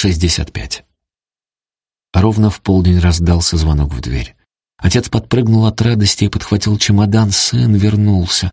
65. Ровно в полдень раздался звонок в дверь. Отец подпрыгнул от радости и подхватил чемодан. Сын вернулся.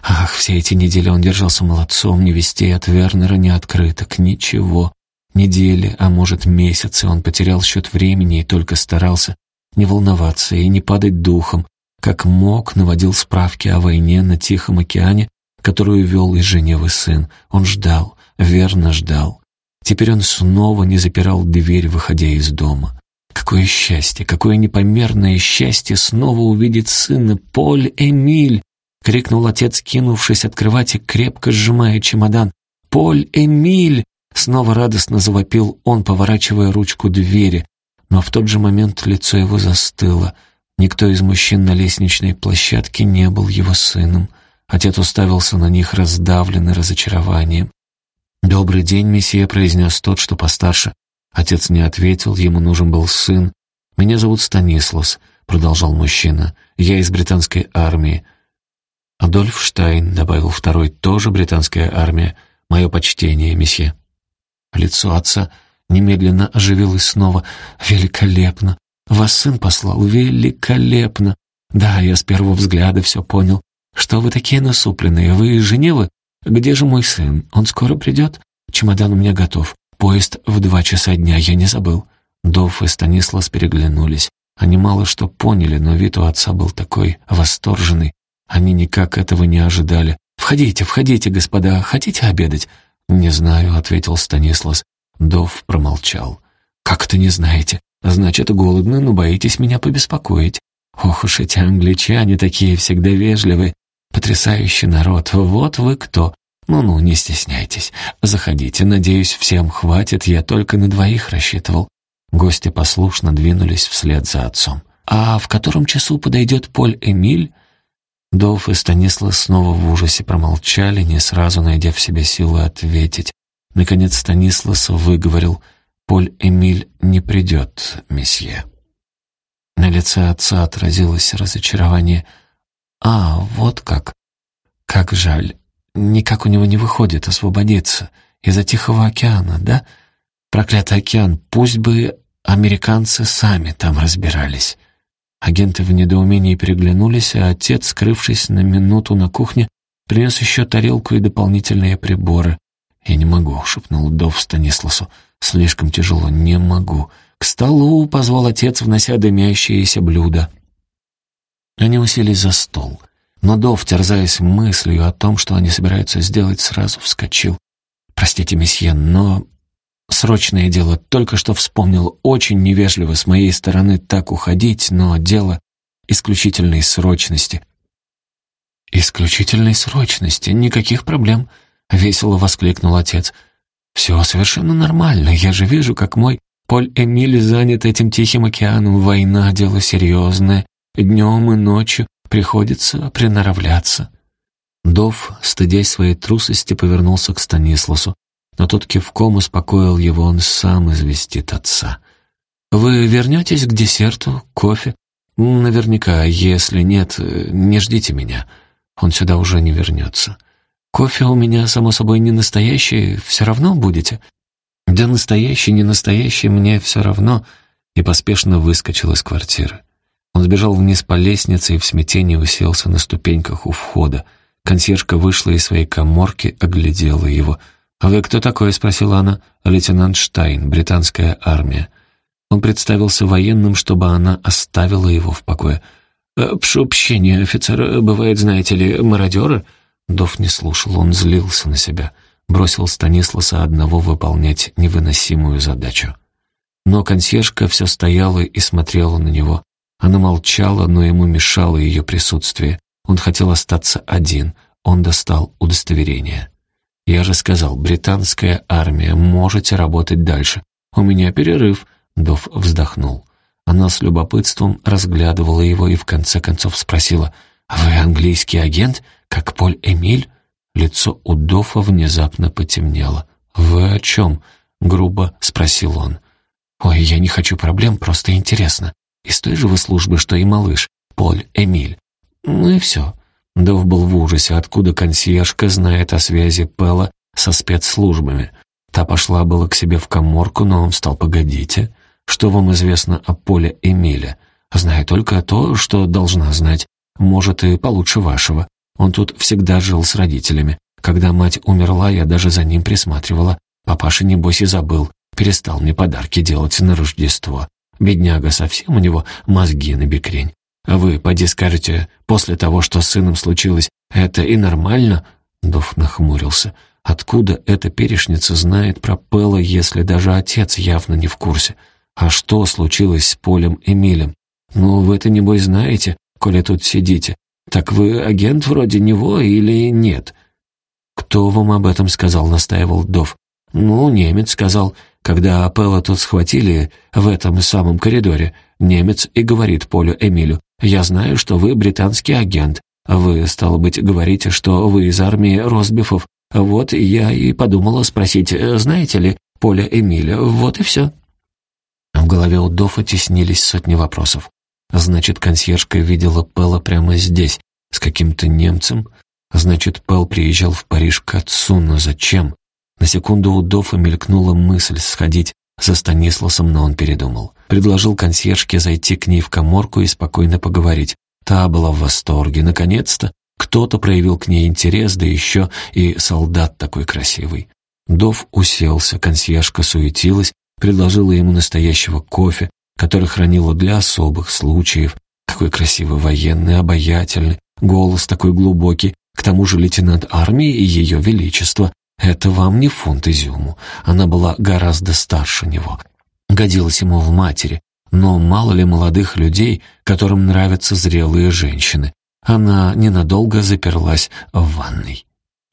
Ах, все эти недели он держался молодцом, ни вестей от Вернера, ни открыток, ничего. Недели, а может месяцы он потерял счет времени и только старался не волноваться и не падать духом, как мог, наводил справки о войне на Тихом океане, которую вел из Женевы сын. Он ждал, верно ждал. Теперь он снова не запирал дверь, выходя из дома. Какое счастье, какое непомерное счастье снова увидеть сына, Поль Эмиль! — крикнул отец, кинувшись открывать и крепко сжимая чемодан. «Поль Эмиль!» — снова радостно завопил он, поворачивая ручку двери. Но в тот же момент лицо его застыло. Никто из мужчин на лестничной площадке не был его сыном. Отец уставился на них, раздавленный разочарованием. «Добрый день, месье», — произнес тот, что постарше. Отец не ответил, ему нужен был сын. «Меня зовут Станислас», — продолжал мужчина. «Я из британской армии». «Адольф Штайн», — добавил второй, — «тоже британская армия. Мое почтение, месье». Лицо отца немедленно оживилось снова. «Великолепно! Вас сын послал? Великолепно! Да, я с первого взгляда все понял. Что вы такие насупленные? Вы из Женевы? «Где же мой сын? Он скоро придет? Чемодан у меня готов. Поезд в два часа дня, я не забыл». Дов и Станислас переглянулись. Они мало что поняли, но вид у отца был такой восторженный. Они никак этого не ожидали. «Входите, входите, господа. Хотите обедать?» «Не знаю», — ответил Станислас. Дов промолчал. «Как это не знаете? Значит, голодны, но боитесь меня побеспокоить. Ох уж эти англичане такие всегда вежливые. Потрясающий народ, вот вы кто. Ну-ну, не стесняйтесь. Заходите, надеюсь, всем хватит, я только на двоих рассчитывал. Гости послушно двинулись вслед за отцом. «А в котором часу подойдет Поль Эмиль?» Долф и Станислав снова в ужасе промолчали, не сразу найдя в себе силы ответить. Наконец Станислав выговорил «Поль Эмиль не придет, месье». На лице отца отразилось разочарование – «А, вот как. Как жаль. Никак у него не выходит освободиться. Из-за Тихого океана, да? Проклятый океан. Пусть бы американцы сами там разбирались». Агенты в недоумении переглянулись, а отец, скрывшись на минуту на кухне, принес еще тарелку и дополнительные приборы. «Я не могу», — шепнул Дов Станисласу. «Слишком тяжело, не могу». «К столу!» — позвал отец, внося дымящиеся блюда. Они уселись за стол. Но Дов, терзаясь мыслью о том, что они собираются сделать, сразу вскочил. «Простите, месье, но срочное дело. Только что вспомнил, очень невежливо с моей стороны так уходить, но дело исключительной срочности». «Исключительной срочности? Никаких проблем», — весело воскликнул отец. «Все совершенно нормально. Я же вижу, как мой Поль Эмиль занят этим Тихим океаном. Война — дело серьезное. Днем и ночью приходится приноравляться». Дов, стыдясь своей трусости, повернулся к Станисласу, но тот кивком успокоил его, он сам известит отца. «Вы вернетесь к десерту, кофе?» «Наверняка, если нет, не ждите меня. Он сюда уже не вернется. Кофе у меня, само собой, не настоящий, все равно будете?» «Да настоящий, не настоящий, мне все равно», и поспешно выскочил из квартиры. Он сбежал вниз по лестнице и в смятении уселся на ступеньках у входа. Консьержка вышла из своей коморки, оглядела его. «А вы кто такой?» — спросила она. «Лейтенант Штайн, британская армия». Он представился военным, чтобы она оставила его в покое. «Э, «Прошу прощения, офицер, бывает, знаете ли, мародеры?» Дов не слушал, он злился на себя. Бросил Станисласа одного выполнять невыносимую задачу. Но консьержка все стояла и смотрела на него. Она молчала, но ему мешало ее присутствие. Он хотел остаться один. Он достал удостоверение. «Я же сказал, британская армия, можете работать дальше. У меня перерыв», — Дов вздохнул. Она с любопытством разглядывала его и в конце концов спросила, «Вы английский агент, как Поль Эмиль?» Лицо у Дофа внезапно потемнело. «Вы о чем?» — грубо спросил он. «Ой, я не хочу проблем, просто интересно. Из той же вы службы, что и малыш, Поль Эмиль. Ну и все. Дов был в ужасе, откуда консьержка знает о связи Пэлла со спецслужбами. Та пошла было к себе в коморку, но он встал «Погодите, что вам известно о Поле Эмиле? Знаю только то, что должна знать. Может, и получше вашего. Он тут всегда жил с родителями. Когда мать умерла, я даже за ним присматривала. Папаша, небось, и забыл. Перестал мне подарки делать на Рождество. Бедняга совсем у него мозги на бекрень. А вы, поди скажете, после того, что с сыном случилось, это и нормально?» Дов нахмурился. «Откуда эта перешница знает про Пэлла, если даже отец явно не в курсе? А что случилось с Полем Эмилем? Ну, вы это, небось, знаете, коли тут сидите. Так вы агент вроде него или нет?» «Кто вам об этом сказал?» — настаивал Дов. «Ну, немец сказал. Когда Пэлла тут схватили в этом самом коридоре, немец и говорит Полю Эмилю, «Я знаю, что вы британский агент. Вы, стало быть, говорите, что вы из армии Росбифов. Вот я и подумала спросить, знаете ли Поля Эмиля, вот и все». В голове у Дофа теснились сотни вопросов. Значит, консьержка видела Пэла прямо здесь, с каким-то немцем? Значит, Пэл приезжал в Париж к отцу, но зачем? На секунду у Дофа мелькнула мысль сходить за Станисласом, но он передумал. Предложил консьержке зайти к ней в коморку и спокойно поговорить. Та была в восторге. Наконец-то кто-то проявил к ней интерес, да еще и солдат такой красивый. Дов уселся, консьержка суетилась, предложила ему настоящего кофе, который хранила для особых случаев. Какой красивый военный, обаятельный, голос такой глубокий, к тому же лейтенант армии и ее величество. Это вам не фунт изюму. Она была гораздо старше него. Годилась ему в матери. Но мало ли молодых людей, которым нравятся зрелые женщины. Она ненадолго заперлась в ванной.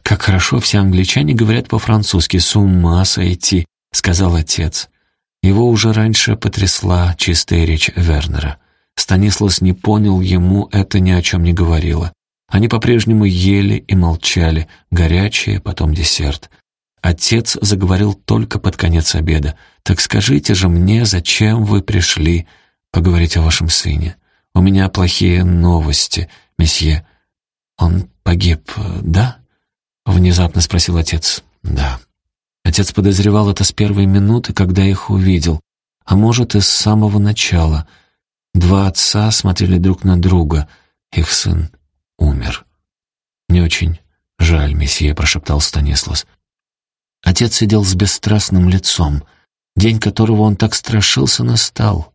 «Как хорошо все англичане говорят по-французски, с ума сойти», — сказал отец. Его уже раньше потрясла чистая речь Вернера. Станислас не понял, ему это ни о чем не говорило. Они по-прежнему ели и молчали, горячее, потом десерт. Отец заговорил только под конец обеда. «Так скажите же мне, зачем вы пришли поговорить о вашем сыне? У меня плохие новости, месье». «Он погиб, да?» — внезапно спросил отец. «Да». Отец подозревал это с первой минуты, когда их увидел, а может, и с самого начала. Два отца смотрели друг на друга. Их сын умер. «Не очень жаль, месье», — прошептал Станислас. Отец сидел с бесстрастным лицом. День, которого он так страшился, настал.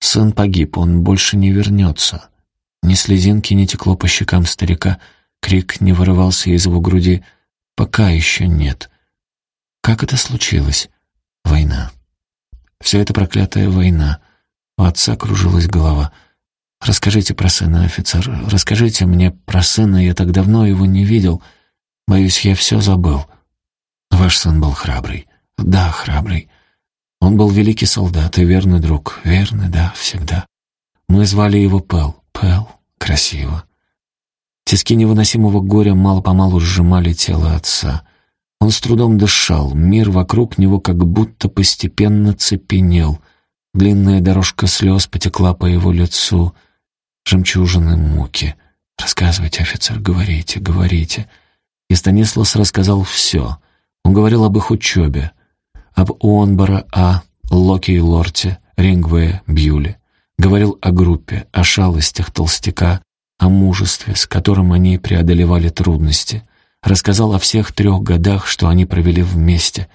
Сын погиб, он больше не вернется. Ни слезинки не текло по щекам старика, крик не вырывался из его груди. Пока еще нет. Как это случилось? Война. Вся эта проклятая война. У отца кружилась голова — «Расскажите про сына, офицер. Расскажите мне про сына. Я так давно его не видел. Боюсь, я все забыл». «Ваш сын был храбрый». «Да, храбрый. Он был великий солдат и верный друг. Верный, да, всегда. Мы звали его Пэл. Пэл. Красиво». Тиски невыносимого горя мало-помалу сжимали тело отца. Он с трудом дышал, мир вокруг него как будто постепенно цепенел. Длинная дорожка слез потекла по его лицу — жемчужины муки. Рассказывайте, офицер, говорите, говорите. И Станислас рассказал все. Он говорил об их учебе, об Уонбора А, Локи и Лорте, Рингвее, Бьюле. Говорил о группе, о шалостях толстяка, о мужестве, с которым они преодолевали трудности. Рассказал о всех трех годах, что они провели вместе.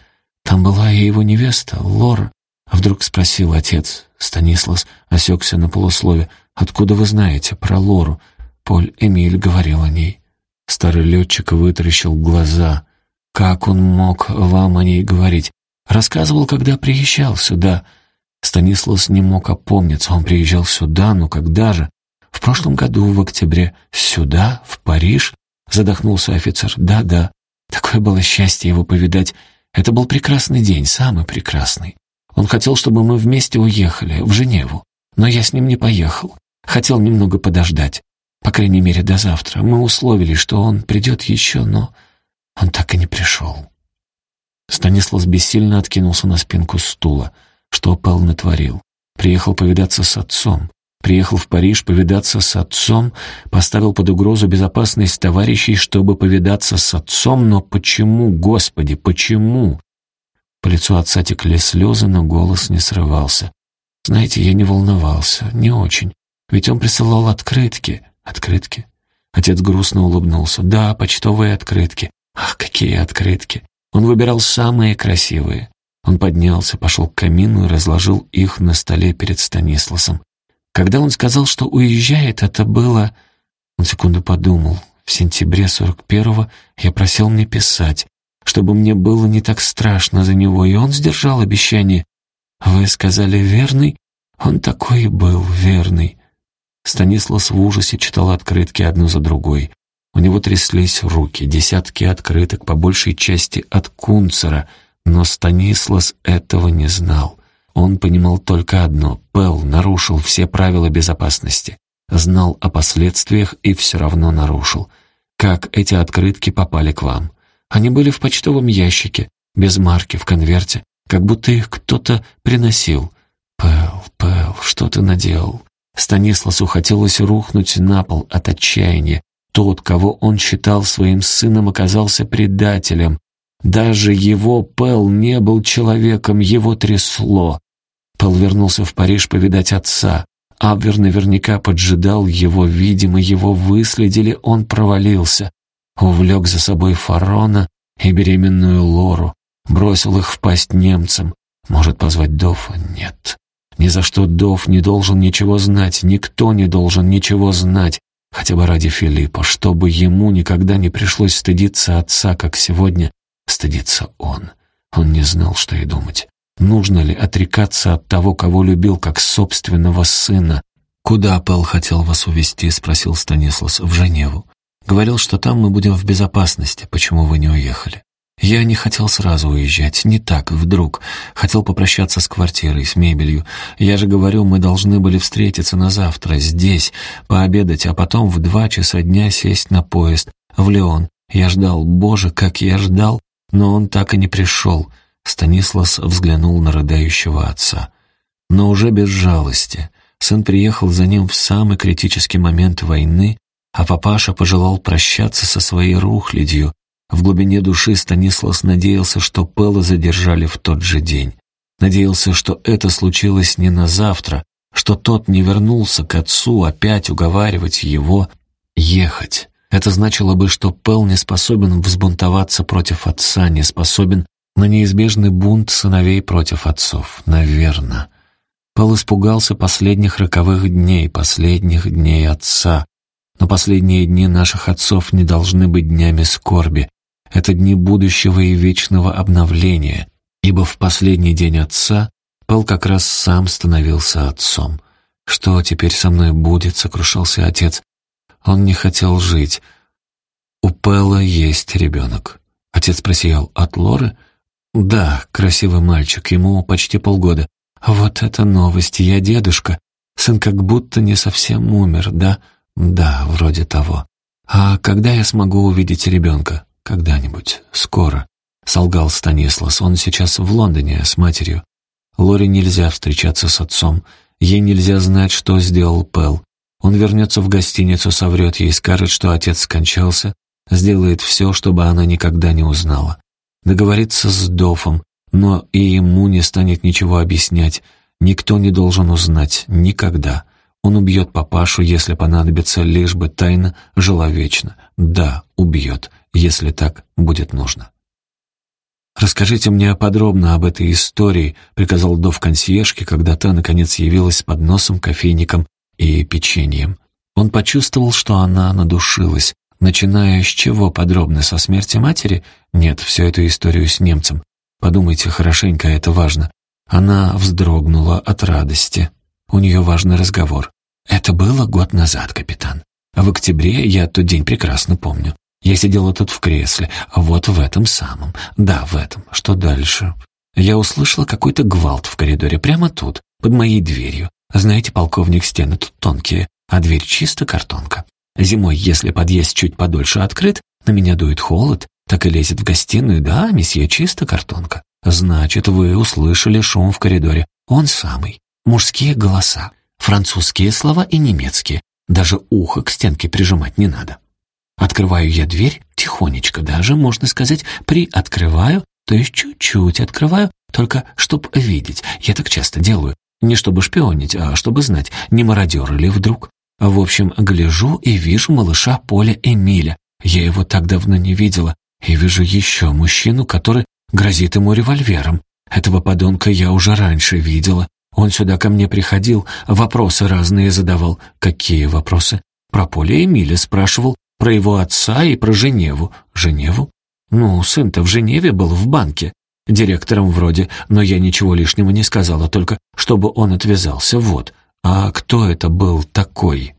Там была и его невеста, Лора. Вдруг спросил отец. Станислас осекся на полуслове. Откуда вы знаете про Лору? Поль Эмиль говорил о ней. Старый летчик вытаращил глаза. Как он мог вам о ней говорить? Рассказывал, когда приезжал сюда. Станислав не мог опомниться. Он приезжал сюда, но когда же? В прошлом году, в октябре. Сюда, в Париж? Задохнулся офицер. Да-да. Такое было счастье его повидать. Это был прекрасный день, самый прекрасный. Он хотел, чтобы мы вместе уехали, в Женеву. Но я с ним не поехал. Хотел немного подождать. По крайней мере, до завтра. Мы условились, что он придет еще, но он так и не пришел. Станислав бессильно откинулся на спинку стула. Что Пэл натворил? Приехал повидаться с отцом. Приехал в Париж повидаться с отцом, поставил под угрозу безопасность товарищей, чтобы повидаться с отцом, но почему, Господи, почему? По лицу отца текли слезы, но голос не срывался. Знаете, я не волновался, не очень. Ведь он присылал открытки. Открытки? Отец грустно улыбнулся. Да, почтовые открытки. Ах, какие открытки! Он выбирал самые красивые. Он поднялся, пошел к камину и разложил их на столе перед Станисласом. Когда он сказал, что уезжает, это было... Он секунду подумал. В сентябре 41-го я просил мне писать, чтобы мне было не так страшно за него, и он сдержал обещание. Вы сказали «верный»? Он такой и был, верный. Станислав в ужасе читал открытки одну за другой. У него тряслись руки, десятки открыток, по большей части от Кунцера, но Станислав этого не знал. Он понимал только одно — Пэл нарушил все правила безопасности. Знал о последствиях и все равно нарушил. Как эти открытки попали к вам? Они были в почтовом ящике, без марки, в конверте, как будто их кто-то приносил. Пэл, Пэл, что ты наделал? Станисласу хотелось рухнуть на пол от отчаяния. Тот, кого он считал своим сыном, оказался предателем. Даже его Пэл не был человеком, его трясло. Пэл вернулся в Париж повидать отца. Абвер наверняка поджидал его, видимо, его выследили, он провалился. Увлек за собой Фарона и беременную Лору, бросил их в пасть немцам. Может позвать Дофа? Нет. Ни за что Доф не должен ничего знать, никто не должен ничего знать, хотя бы ради Филиппа, чтобы ему никогда не пришлось стыдиться отца, как сегодня стыдится он. Он не знал, что и думать. Нужно ли отрекаться от того, кого любил, как собственного сына? «Куда Пэл хотел вас увезти?» — спросил Станислав. «В Женеву. Говорил, что там мы будем в безопасности. Почему вы не уехали?» Я не хотел сразу уезжать, не так, вдруг. Хотел попрощаться с квартирой, с мебелью. Я же говорю, мы должны были встретиться на завтра, здесь, пообедать, а потом в два часа дня сесть на поезд, в Леон. Я ждал, боже, как я ждал, но он так и не пришел. Станислав взглянул на рыдающего отца. Но уже без жалости. Сын приехал за ним в самый критический момент войны, а папаша пожелал прощаться со своей рухлядью, в глубине души Станислав надеялся, что Пэла задержали в тот же день. Надеялся, что это случилось не на завтра, что тот не вернулся к отцу опять уговаривать его ехать. Это значило бы, что Пэл не способен взбунтоваться против отца, не способен на неизбежный бунт сыновей против отцов. Наверно. Пэл испугался последних роковых дней, последних дней отца. Но последние дни наших отцов не должны быть днями скорби, это дни будущего и вечного обновления, ибо в последний день отца Пэл как раз сам становился отцом. «Что теперь со мной будет?» — сокрушался отец. Он не хотел жить. «У Пэла есть ребенок». Отец просиял. «От Лоры?» «Да, красивый мальчик, ему почти полгода». «Вот это новость, я дедушка. Сын как будто не совсем умер, да?» «Да, вроде того. А когда я смогу увидеть ребенка?» «Когда-нибудь. Скоро», — солгал Станислас. «Он сейчас в Лондоне с матерью. Лоре нельзя встречаться с отцом. Ей нельзя знать, что сделал Пэл. Он вернется в гостиницу, соврет ей, скажет, что отец скончался, сделает все, чтобы она никогда не узнала. Договорится с Дофом, но и ему не станет ничего объяснять. Никто не должен узнать. Никогда. Он убьет папашу, если понадобится, лишь бы тайна жила вечно. Да, убьет если так будет нужно. «Расскажите мне подробно об этой истории», — приказал Дов консьержке, когда та, наконец, явилась с подносом, кофейником и печеньем. Он почувствовал, что она надушилась. Начиная с чего подробно, со смерти матери? Нет, всю эту историю с немцем. Подумайте хорошенько, это важно. Она вздрогнула от радости. У нее важный разговор. «Это было год назад, капитан. В октябре я тот день прекрасно помню. Я сидела тут в кресле, вот в этом самом. Да, в этом. Что дальше? Я услышала какой-то гвалт в коридоре, прямо тут, под моей дверью. Знаете, полковник, стены тут тонкие, а дверь чисто картонка. Зимой, если подъезд чуть подольше открыт, на меня дует холод, так и лезет в гостиную. Да, месье, чисто картонка. Значит, вы услышали шум в коридоре. Он самый. Мужские голоса, французские слова и немецкие. Даже ухо к стенке прижимать не надо. Открываю я дверь, тихонечко даже, можно сказать, приоткрываю, То есть чуть-чуть открываю, только чтоб видеть. Я так часто делаю. Не чтобы шпионить, а чтобы знать, не мародер ли вдруг. В общем, гляжу и вижу малыша Поля Эмиля. Я его так давно не видела. И вижу еще мужчину, который грозит ему револьвером. Этого подонка я уже раньше видела. Он сюда ко мне приходил, вопросы разные задавал. Какие вопросы? Про Поля Эмиля спрашивал, про его отца и про Женеву. Женеву? Ну, сын-то в Женеве был в банке. Директором вроде, но я ничего лишнего не сказала, только чтобы он отвязался, вот. А кто это был такой?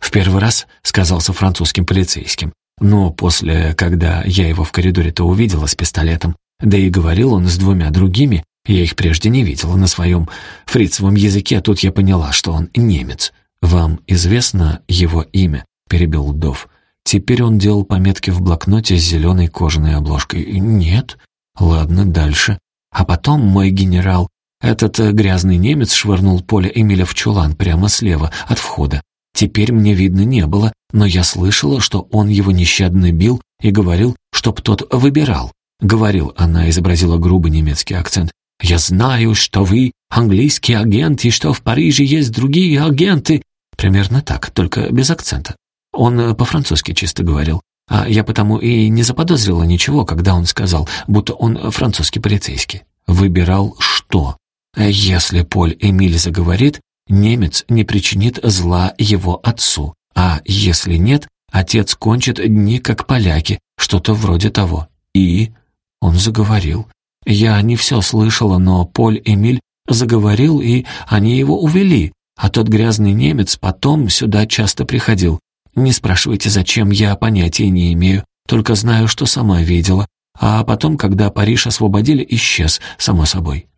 В первый раз сказался французским полицейским. Но после, когда я его в коридоре-то увидела с пистолетом, да и говорил он с двумя другими, я их прежде не видела на своем фрицевом языке, а тут я поняла, что он немец. «Вам известно его имя?» — перебил Дов. Теперь он делал пометки в блокноте с зеленой кожаной обложкой. «Нет». «Ладно, дальше». А потом мой генерал, этот э, грязный немец, швырнул поле Эмиля в чулан прямо слева, от входа. Теперь мне видно не было, но я слышала, что он его нещадно бил и говорил, чтоб тот выбирал. Говорил, она изобразила грубый немецкий акцент. «Я знаю, что вы английский агент и что в Париже есть другие агенты». Примерно так, только без акцента. Он э, по-французски чисто говорил. А я потому и не заподозрила ничего, когда он сказал, будто он французский полицейский. Выбирал что? Если Поль Эмиль заговорит, немец не причинит зла его отцу, а если нет, отец кончит дни как поляки, что-то вроде того. И он заговорил. Я не все слышала, но Поль Эмиль заговорил, и они его увели, а тот грязный немец потом сюда часто приходил. Не спрашивайте, зачем, я понятия не имею, только знаю, что сама видела. А потом, когда Париж освободили, исчез, само собой.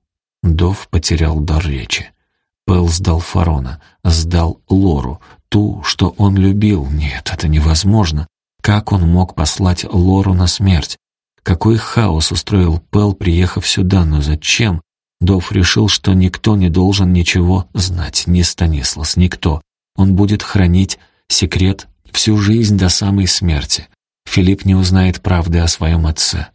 Дов потерял дар речи. Пэл сдал Фарона, сдал Лору, ту, что он любил. Нет, это невозможно. Как он мог послать Лору на смерть? Какой хаос устроил Пэл, приехав сюда, но зачем? Дов решил, что никто не должен ничего знать, ни Станислас, никто. Он будет хранить секрет всю жизнь до самой смерти. Филипп не узнает правды о своем отце.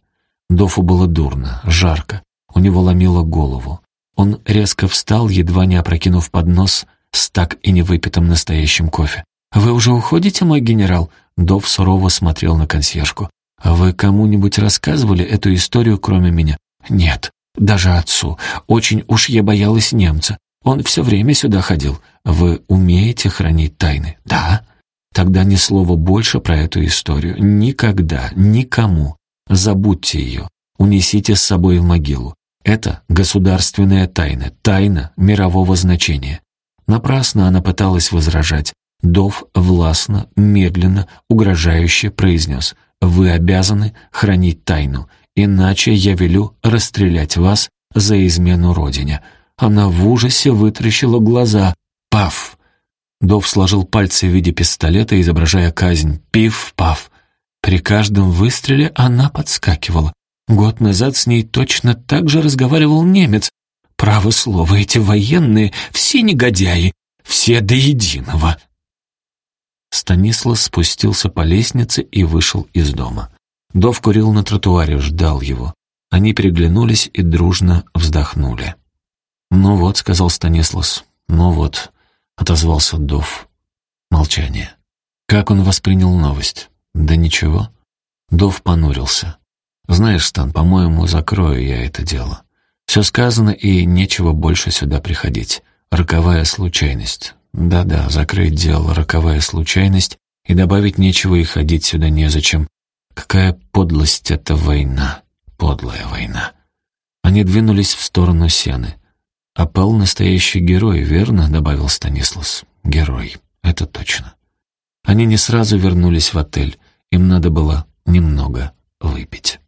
Дофу было дурно, жарко, у него ломило голову. Он резко встал, едва не опрокинув поднос с так и не выпитым настоящим кофе. «Вы уже уходите, мой генерал?» Дов сурово смотрел на консьержку. «А вы кому-нибудь рассказывали эту историю, кроме меня?» «Нет, даже отцу. Очень уж я боялась немца. Он все время сюда ходил. Вы умеете хранить тайны?» «Да». Тогда ни слова больше про эту историю. Никогда, никому. Забудьте ее. Унесите с собой в могилу. Это государственная тайна, тайна мирового значения. Напрасно она пыталась возражать. Дов властно, медленно, угрожающе произнес «Вы обязаны хранить тайну, иначе я велю расстрелять вас за измену родине». Она в ужасе вытрящила глаза. «Паф!» Дов сложил пальцы в виде пистолета, изображая казнь. «Пиф-паф!» При каждом выстреле она подскакивала. Год назад с ней точно так же разговаривал немец. Право слово, эти военные все негодяи, все до единого. Станислав спустился по лестнице и вышел из дома. Дов курил на тротуаре, ждал его. Они переглянулись и дружно вздохнули. «Ну вот», — сказал Станислав, — «ну вот», — отозвался Дов. Молчание. Как он воспринял новость? Да ничего. Дов понурился. Знаешь, Стан, по-моему, закрою я это дело. Все сказано, и нечего больше сюда приходить. Роковая случайность. Да-да, закрыть дело, роковая случайность, и добавить нечего и ходить сюда незачем. Какая подлость эта война, подлая война. Они двинулись в сторону сены. «А Пэл настоящий герой, верно?» — добавил Станислас. «Герой, это точно». Они не сразу вернулись в отель. Им надо было немного выпить.